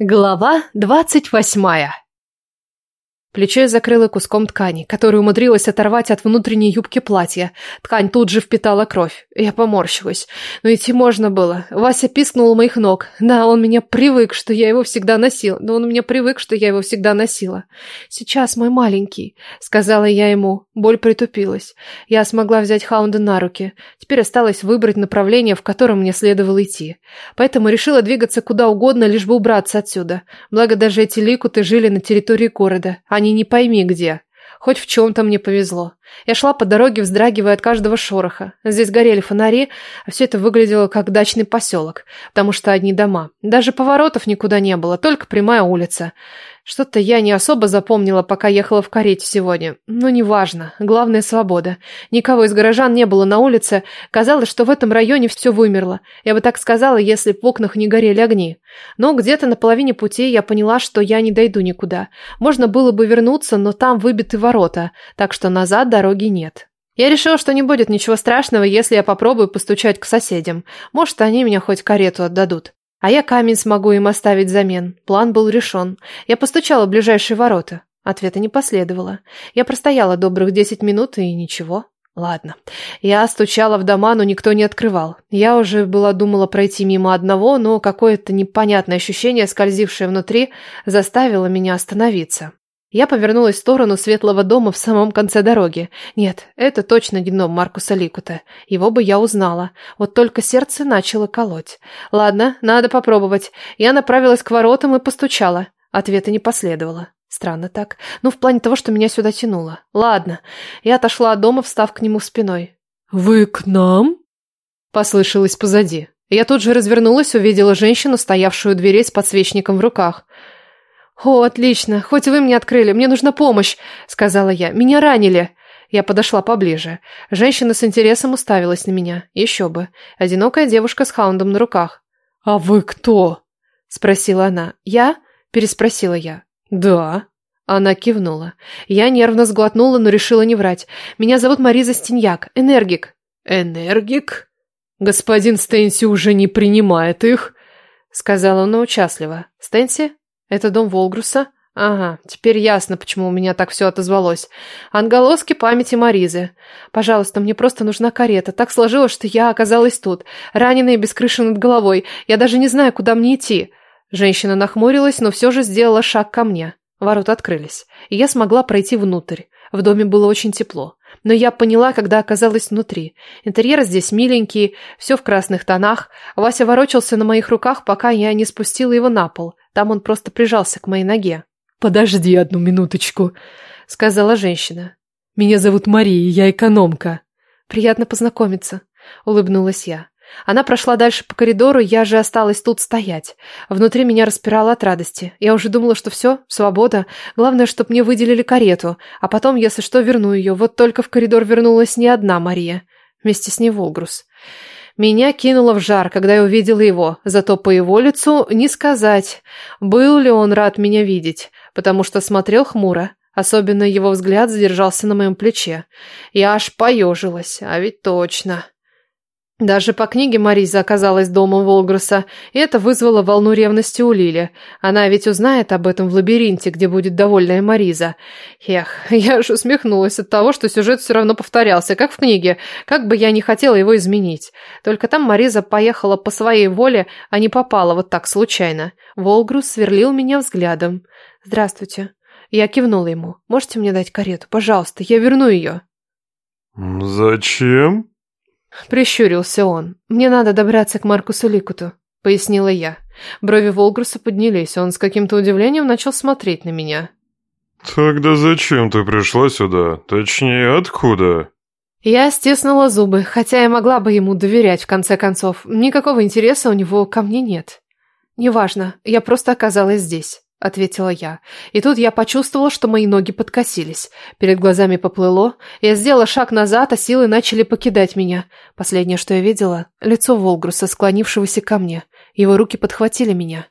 Глава двадцать восьмая Плечо я закрыла куском ткани, который умудрилась оторвать от внутренней юбки платья. Ткань тут же впитала кровь. Я поморщилась. Но идти можно было. Вася пискнул у моих ног. Да, он меня привык, что я его всегда носила. Да он меня привык, что я его всегда носила. «Сейчас, мой маленький», — сказала я ему. Боль притупилась. Я смогла взять Хаунда на руки. Теперь осталось выбрать направление, в котором мне следовало идти. Поэтому решила двигаться куда угодно, лишь бы убраться отсюда. Благо даже эти ликуты жили на территории города. Они не пойми где. Хоть в чем-то мне повезло. Я шла по дороге, вздрагивая от каждого шороха. Здесь горели фонари, а все это выглядело как дачный поселок, потому что одни дома. Даже поворотов никуда не было, только прямая улица. Что-то я не особо запомнила, пока ехала в карете сегодня. Но неважно. Главное – свобода. Никого из горожан не было на улице. Казалось, что в этом районе все вымерло. Я бы так сказала, если в окнах не горели огни. Но где-то на половине пути я поняла, что я не дойду никуда. Можно было бы вернуться, но там выбиты ворота, так что назад дороги нет. Я решила, что не будет ничего страшного, если я попробую постучать к соседям. Может, они меня хоть карету отдадут. А я камень смогу им оставить взамен. План был решен. Я постучала в ближайшие ворота. Ответа не последовало. Я простояла добрых десять минут и ничего. Ладно. Я стучала в дома, но никто не открывал. Я уже была думала пройти мимо одного, но какое-то непонятное ощущение, скользившее внутри, заставило меня остановиться. Я повернулась в сторону светлого дома в самом конце дороги. Нет, это точно не дом Маркуса Ликута. Его бы я узнала. Вот только сердце начало колоть. Ладно, надо попробовать. Я направилась к воротам и постучала. Ответа не последовало. Странно так. Ну, в плане того, что меня сюда тянуло. Ладно. Я отошла от дома, встав к нему спиной. «Вы к нам?» Послышалось позади. Я тут же развернулась, увидела женщину, стоявшую у дверей с подсвечником в руках. «О, отлично! Хоть вы мне открыли, мне нужна помощь!» — сказала я. «Меня ранили!» Я подошла поближе. Женщина с интересом уставилась на меня. Еще бы. Одинокая девушка с хаундом на руках. «А вы кто?» — спросила она. «Я?» — переспросила я. «Да». Она кивнула. Я нервно сглотнула, но решила не врать. «Меня зовут Мариза Стеньяк. Энергик». «Энергик? Господин Стенси уже не принимает их?» — сказала она участливо. «Стенси? Это дом Волгруса? Ага, теперь ясно, почему у меня так все отозвалось. Анголоски памяти Маризы. Пожалуйста, мне просто нужна карета. Так сложилось, что я оказалась тут, раненая без крыши над головой. Я даже не знаю, куда мне идти. Женщина нахмурилась, но все же сделала шаг ко мне. Ворота открылись, и я смогла пройти внутрь. В доме было очень тепло. Но я поняла, когда оказалась внутри. Интерьер здесь миленький, все в красных тонах. Вася ворочался на моих руках, пока я не спустила его на пол. Там он просто прижался к моей ноге. «Подожди одну минуточку», — сказала женщина. «Меня зовут Мария, я экономка». «Приятно познакомиться», — улыбнулась я. Она прошла дальше по коридору, я же осталась тут стоять. Внутри меня распирало от радости. Я уже думала, что все, свобода. Главное, чтобы мне выделили карету, а потом, если что, верну ее. Вот только в коридор вернулась не одна Мария. Вместе с ней Волгрус. Меня кинуло в жар, когда я увидела его, зато по его лицу не сказать, был ли он рад меня видеть, потому что смотрел хмуро. Особенно его взгляд задержался на моем плече. Я аж поежилась, а ведь точно. Даже по книге Мариза оказалась домом Волгруса, и это вызвало волну ревности у Лили. Она ведь узнает об этом в лабиринте, где будет довольная Мариза. Эх, я аж усмехнулась от того, что сюжет все равно повторялся, как в книге, как бы я ни хотела его изменить. Только там Мариза поехала по своей воле, а не попала вот так случайно. Волгрус сверлил меня взглядом. «Здравствуйте». Я кивнула ему. «Можете мне дать карету? Пожалуйста, я верну ее». «Зачем?» Прищурился он. «Мне надо добраться к Маркусу Ликуту», — пояснила я. Брови Волгруса поднялись, он с каким-то удивлением начал смотреть на меня. «Тогда зачем ты пришла сюда? Точнее, откуда?» Я стеснула зубы, хотя я могла бы ему доверять, в конце концов. Никакого интереса у него ко мне нет. «Неважно, я просто оказалась здесь». — ответила я. И тут я почувствовала, что мои ноги подкосились. Перед глазами поплыло. Я сделала шаг назад, а силы начали покидать меня. Последнее, что я видела — лицо Волгруса, склонившегося ко мне. Его руки подхватили меня.